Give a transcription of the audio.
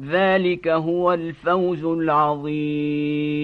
ذلك هو الفوز العظيم